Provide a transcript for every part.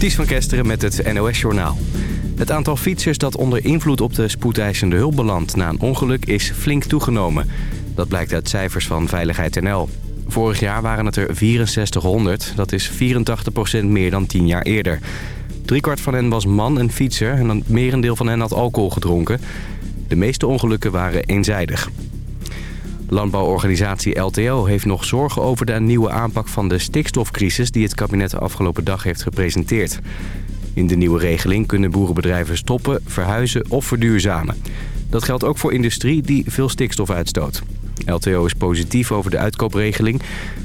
Ties van Kesteren met het NOS-journaal. Het aantal fietsers dat onder invloed op de spoedeisende hulp belandt na een ongeluk is flink toegenomen. Dat blijkt uit cijfers van Veiligheid NL. Vorig jaar waren het er 6400, dat is 84% meer dan 10 jaar eerder. Driekwart van hen was man en fietser en een merendeel van hen had alcohol gedronken. De meeste ongelukken waren eenzijdig. Landbouworganisatie LTO heeft nog zorgen over de nieuwe aanpak van de stikstofcrisis... die het kabinet de afgelopen dag heeft gepresenteerd. In de nieuwe regeling kunnen boerenbedrijven stoppen, verhuizen of verduurzamen. Dat geldt ook voor industrie die veel stikstof uitstoot. LTO is positief over de uitkoopregeling...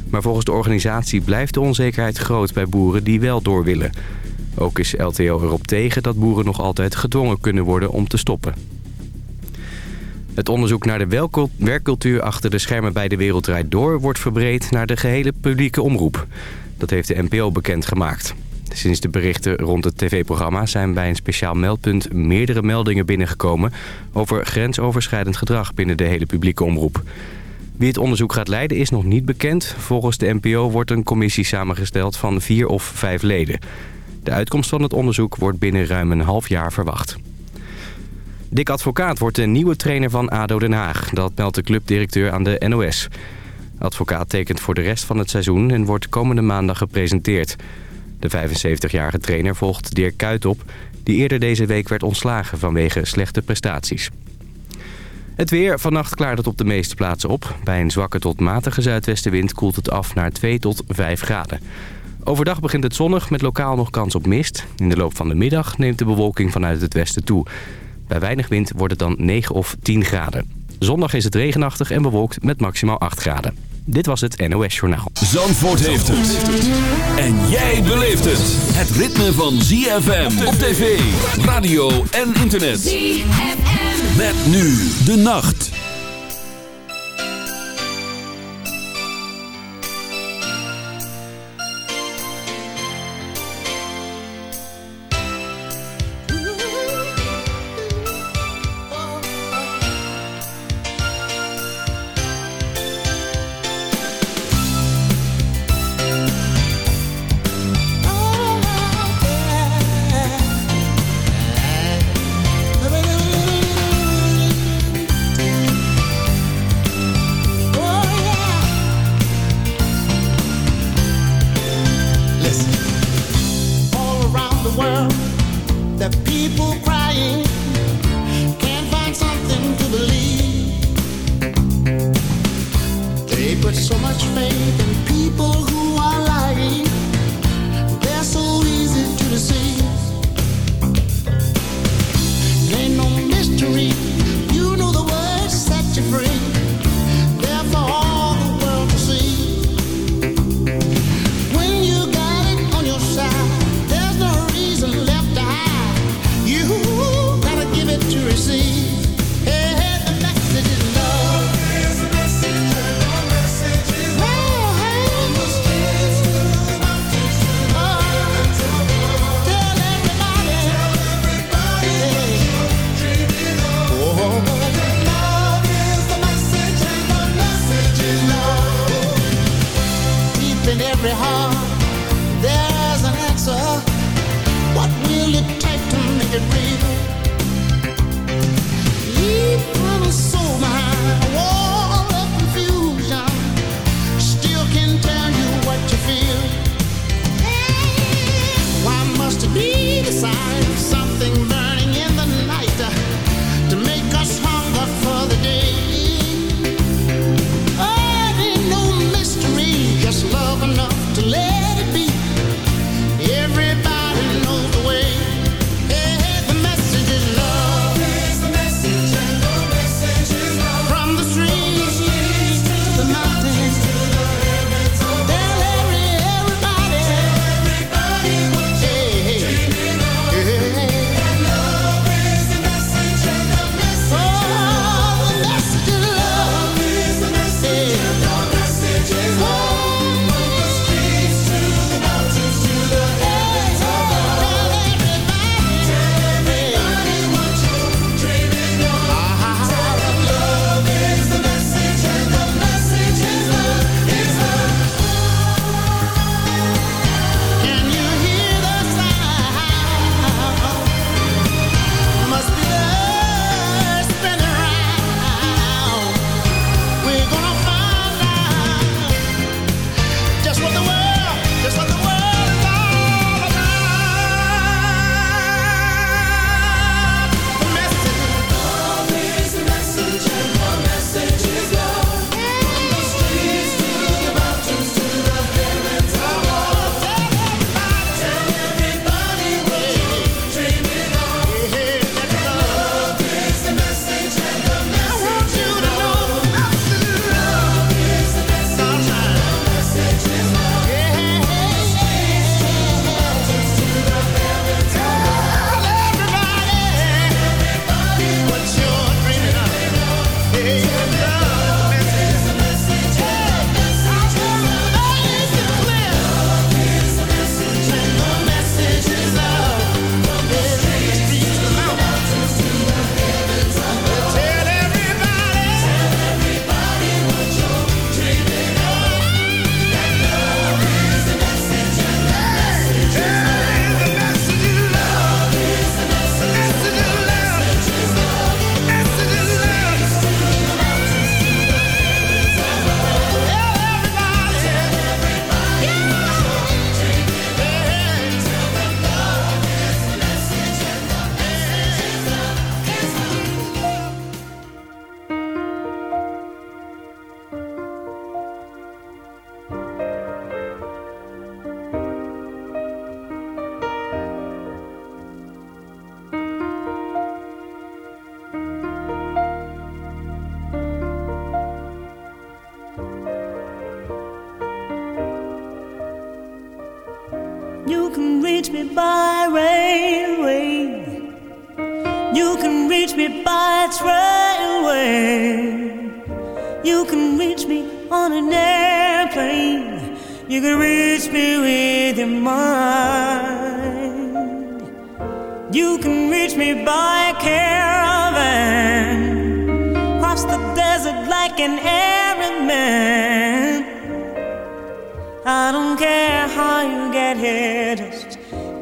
maar volgens de organisatie blijft de onzekerheid groot bij boeren die wel door willen. Ook is LTO erop tegen dat boeren nog altijd gedwongen kunnen worden om te stoppen. Het onderzoek naar de werkcultuur achter de schermen bij De Wereld Door... wordt verbreed naar de gehele publieke omroep. Dat heeft de NPO bekendgemaakt. Sinds de berichten rond het tv-programma zijn bij een speciaal meldpunt... meerdere meldingen binnengekomen over grensoverschrijdend gedrag binnen de hele publieke omroep. Wie het onderzoek gaat leiden is nog niet bekend. Volgens de NPO wordt een commissie samengesteld van vier of vijf leden. De uitkomst van het onderzoek wordt binnen ruim een half jaar verwacht. Dick Advocaat wordt de nieuwe trainer van ADO Den Haag. Dat meldt de clubdirecteur aan de NOS. Advocaat tekent voor de rest van het seizoen en wordt komende maandag gepresenteerd. De 75-jarige trainer volgt Dirk Kuyt op... die eerder deze week werd ontslagen vanwege slechte prestaties. Het weer. Vannacht klaart het op de meeste plaatsen op. Bij een zwakke tot matige zuidwestenwind koelt het af naar 2 tot 5 graden. Overdag begint het zonnig met lokaal nog kans op mist. In de loop van de middag neemt de bewolking vanuit het westen toe. Bij weinig wind wordt het dan 9 of 10 graden. Zondag is het regenachtig en bewolkt met maximaal 8 graden. Dit was het NOS Journaal. Zandvoort heeft het. En jij beleeft het. Het ritme van ZFM op tv, radio en internet. ZFM. Met nu de nacht.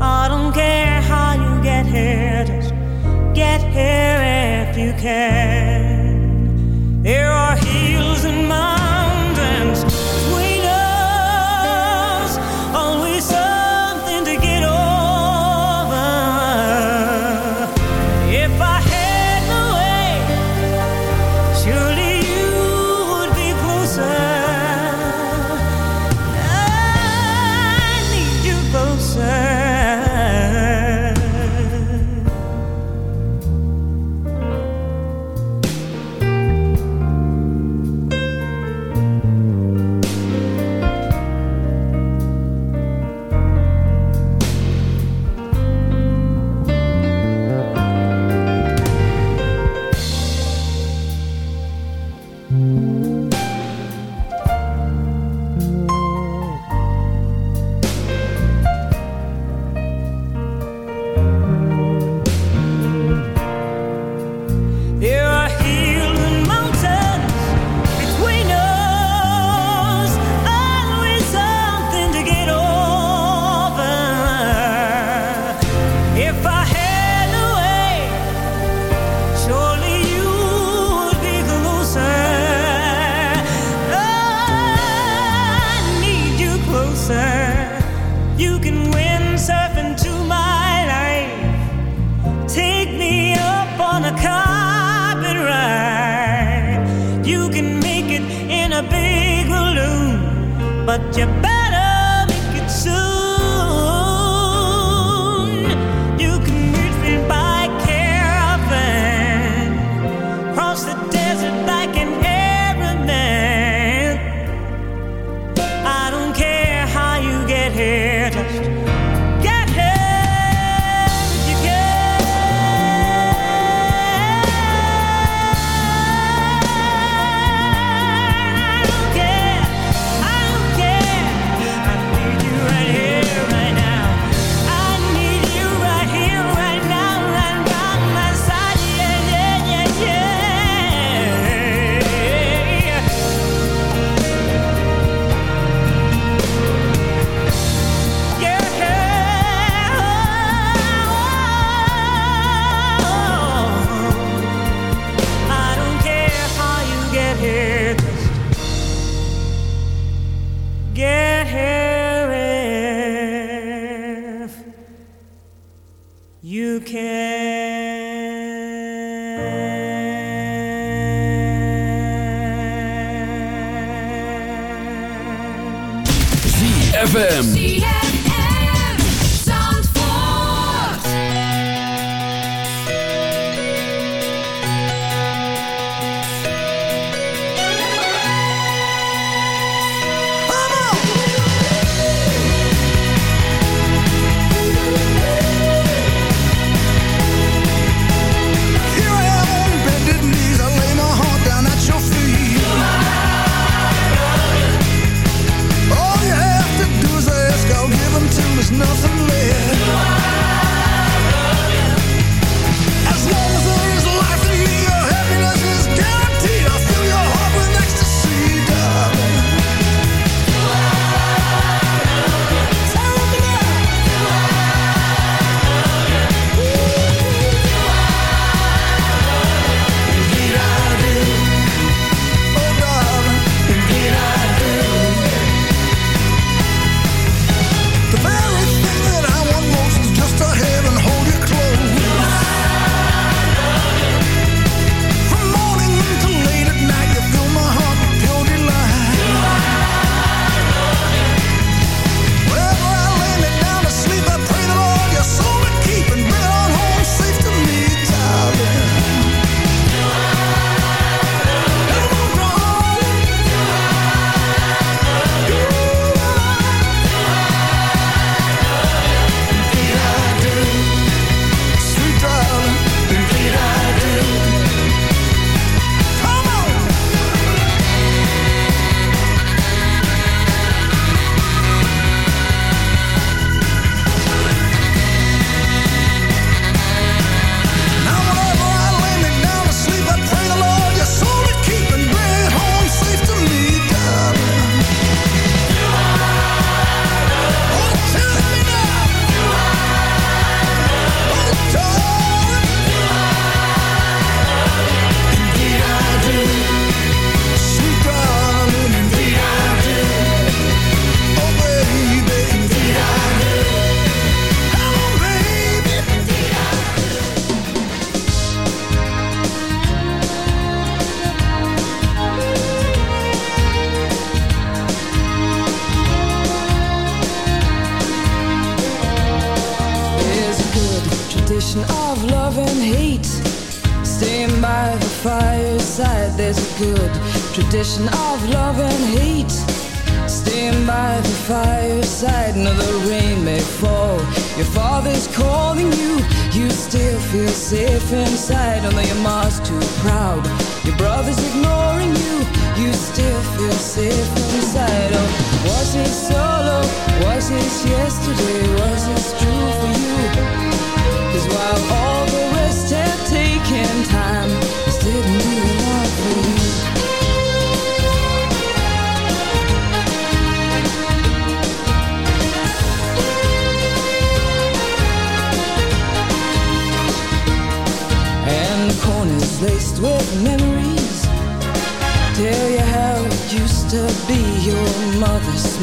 I don't care how you get here, just get here if you can. but you better safe inside. Although your mom's too proud, your brother's ignoring you, you still feel safe inside. Oh, was it solo? Was it yesterday?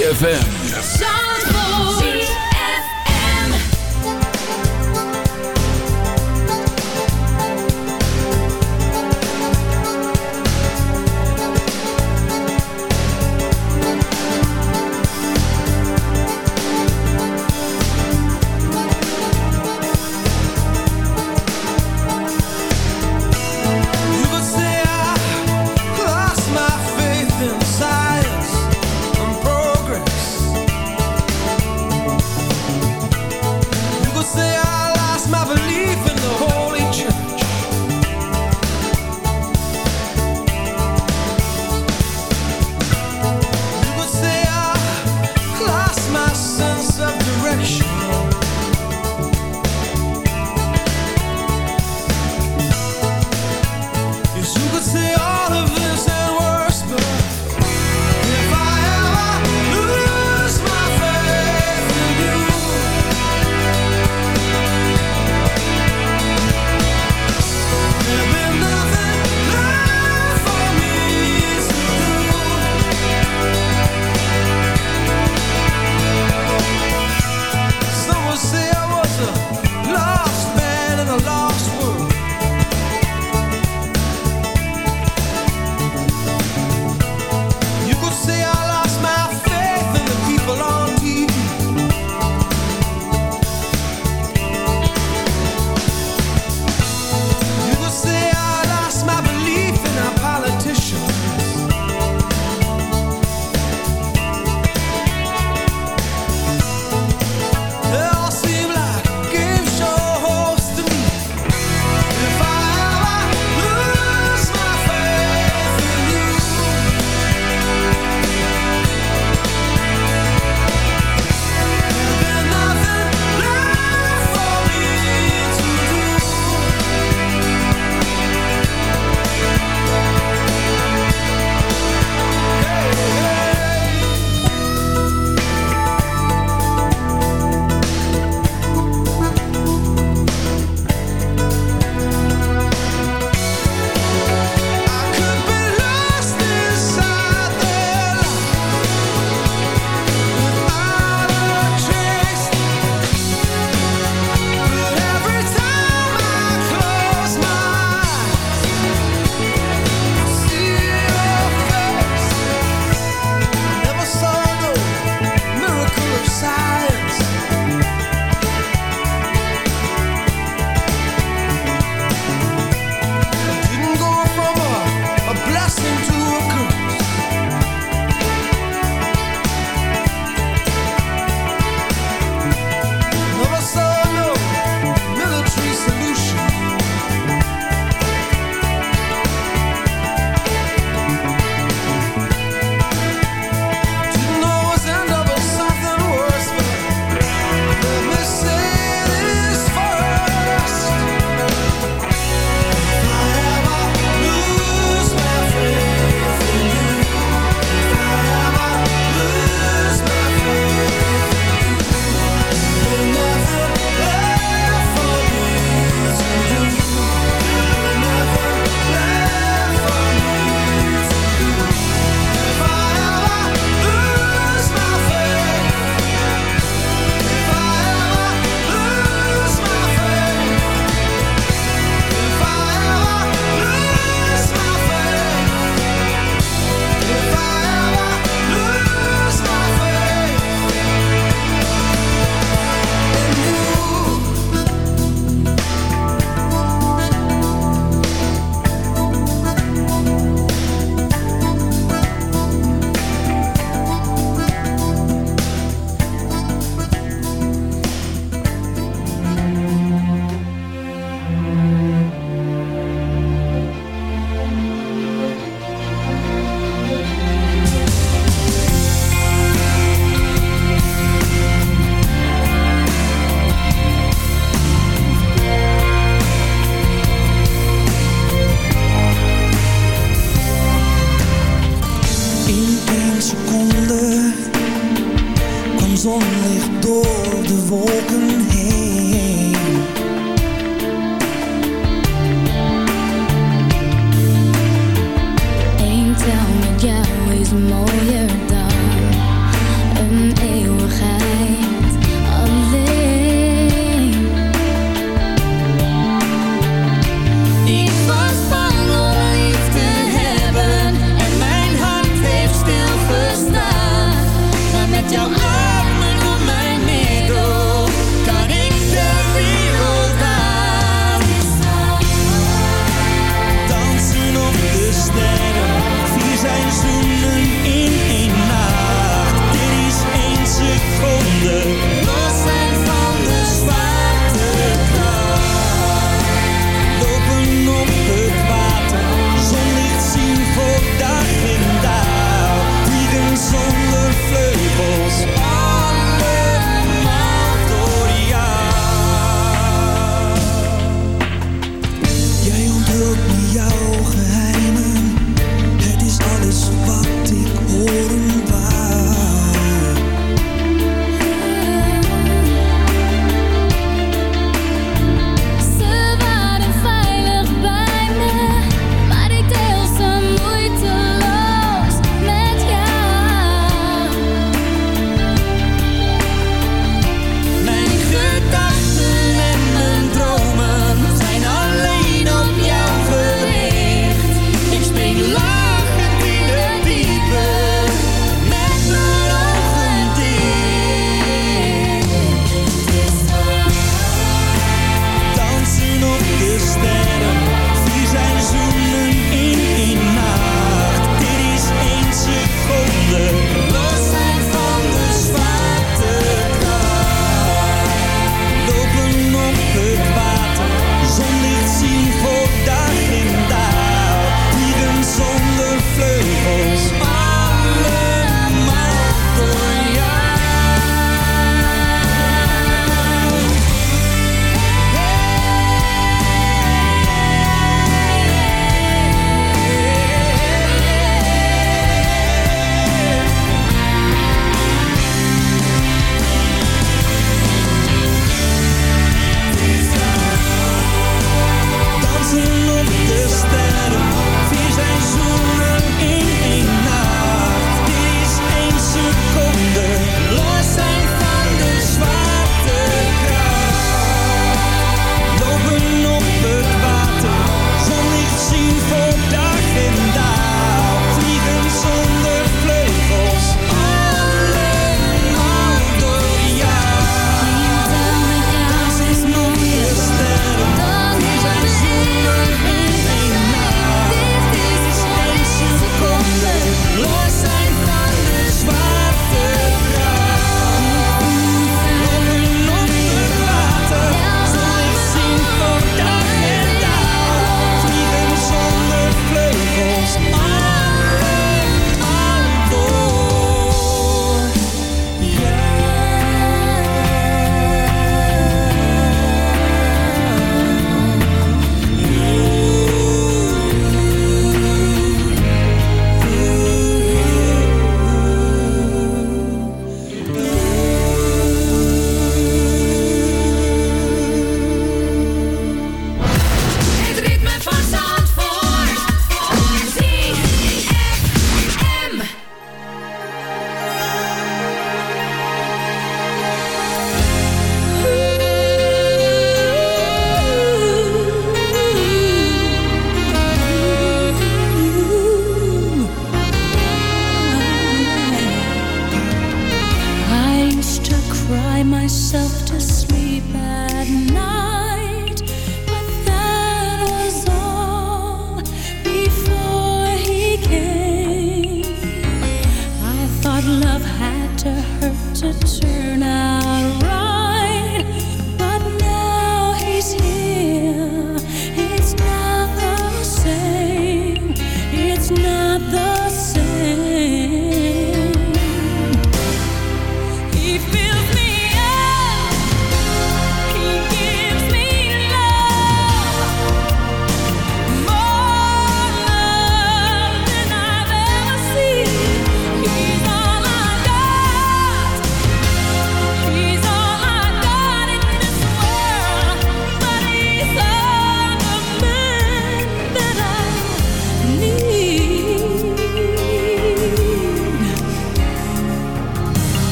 ZFM.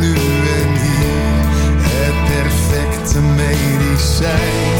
Nu en hier. Het perfecte medicijn.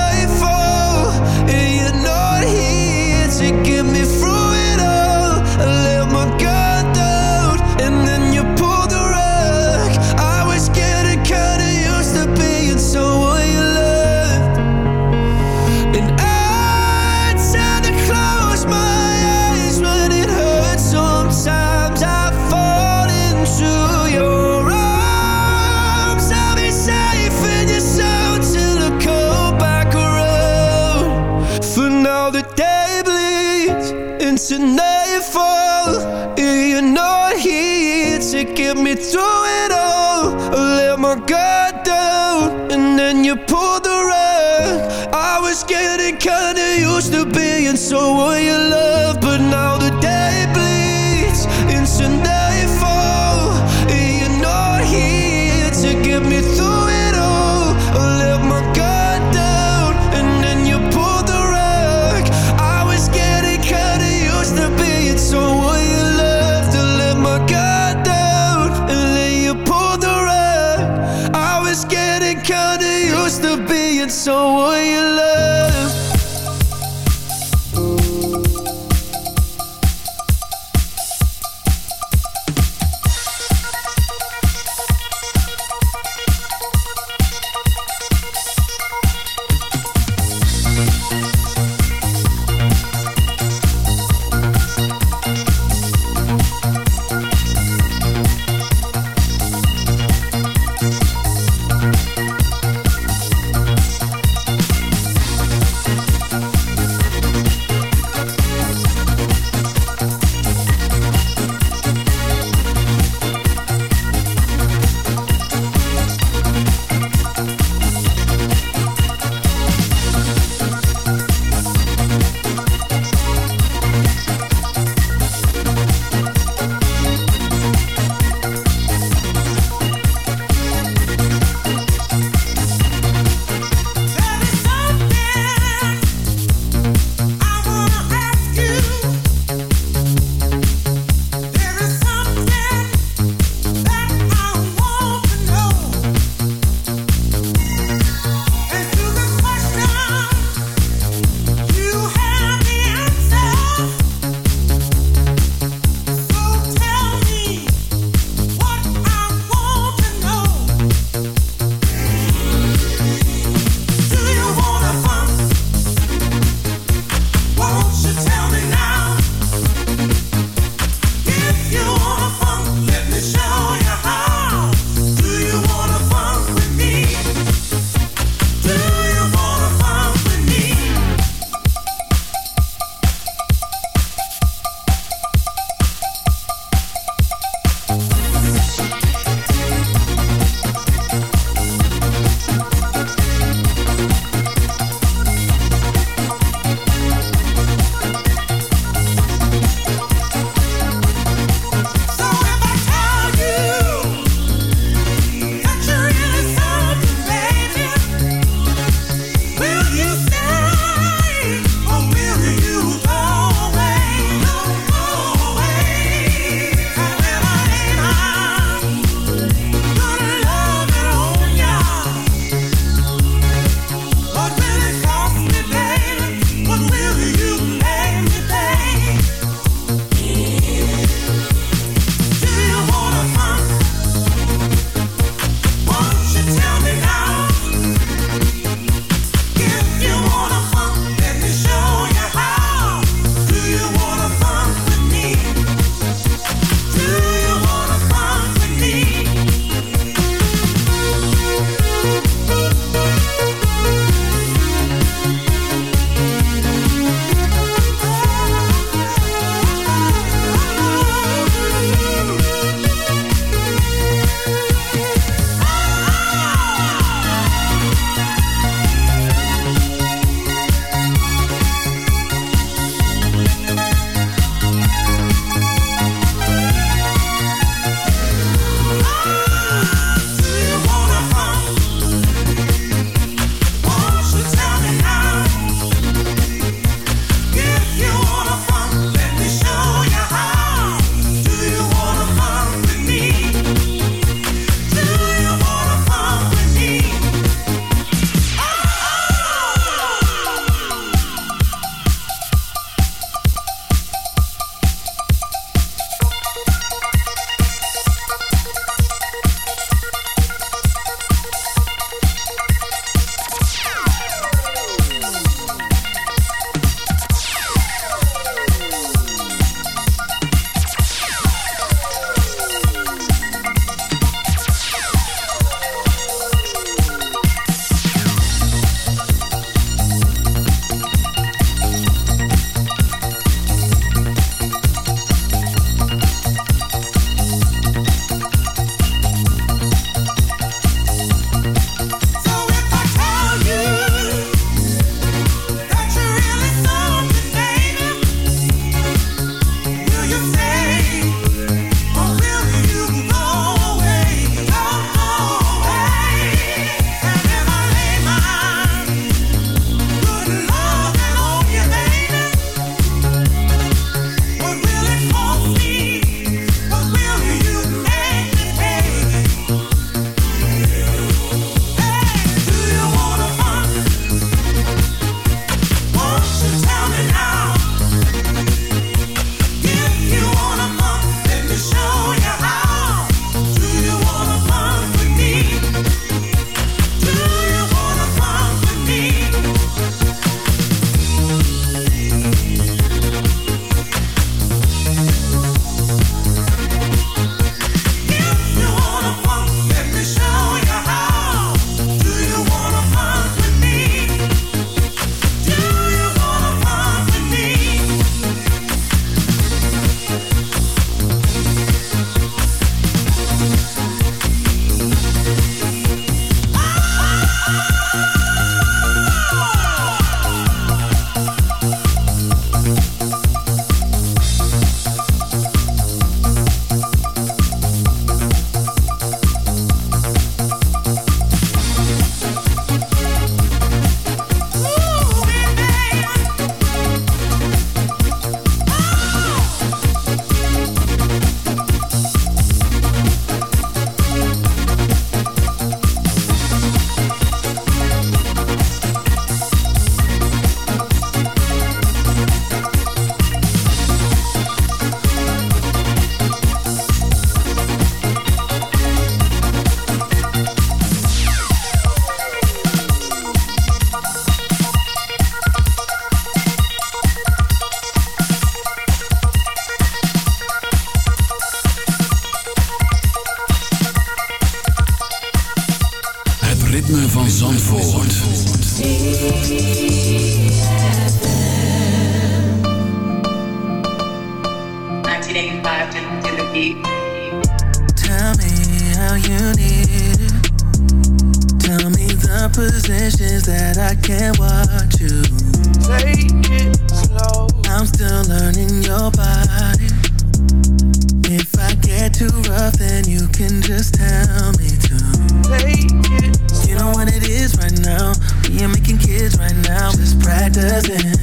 then just tell me to take it. You know what it is right now. We ain't making kids right now. Just practicing.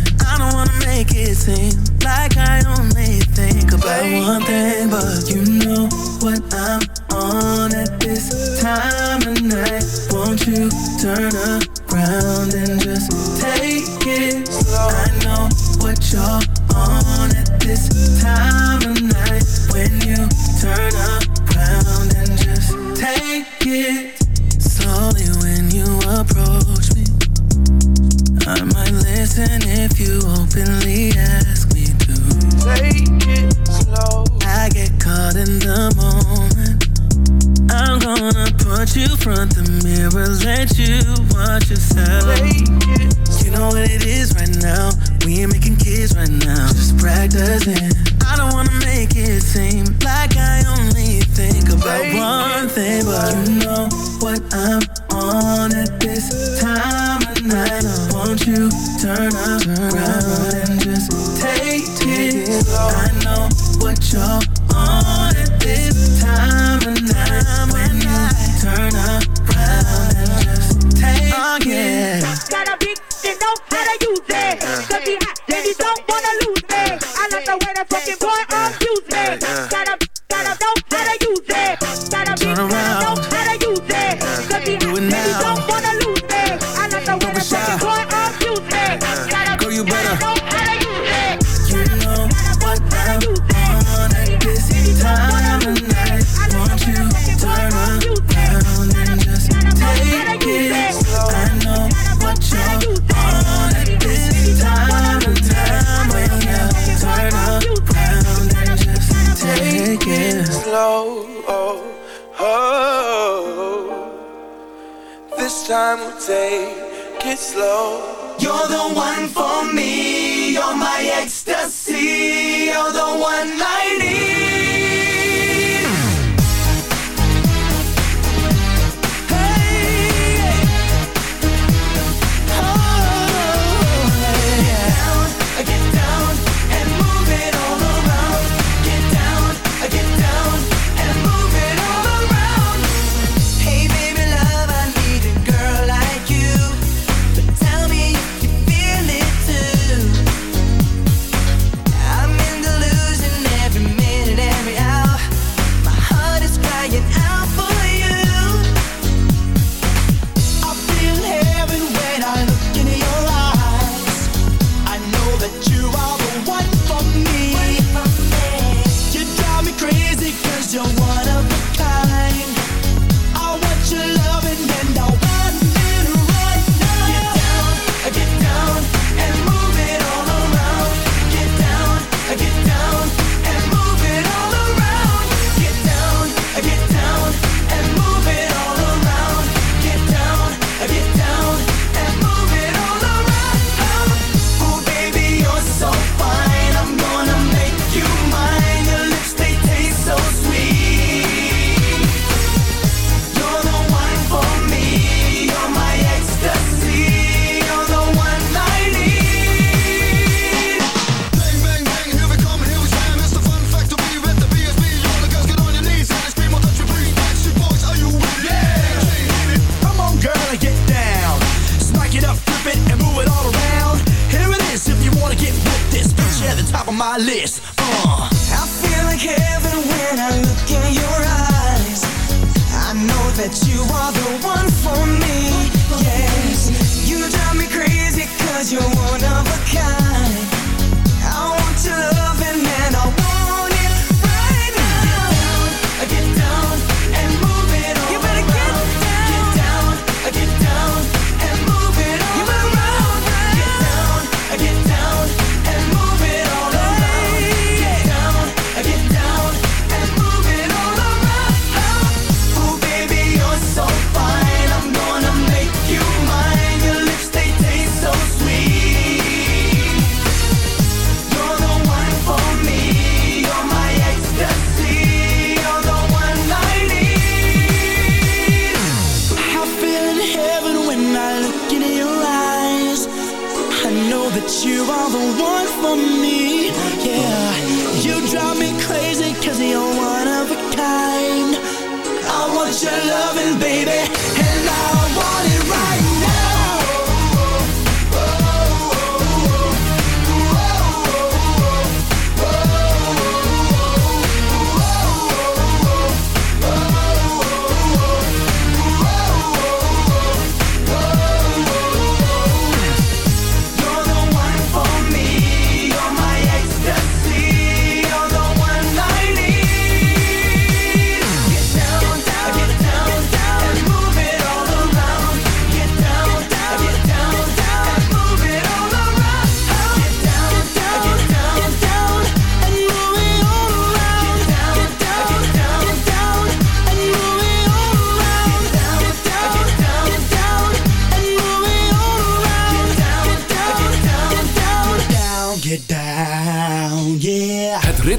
time, will take it slow. You're the one for me, you're my ecstasy, you're the one I need.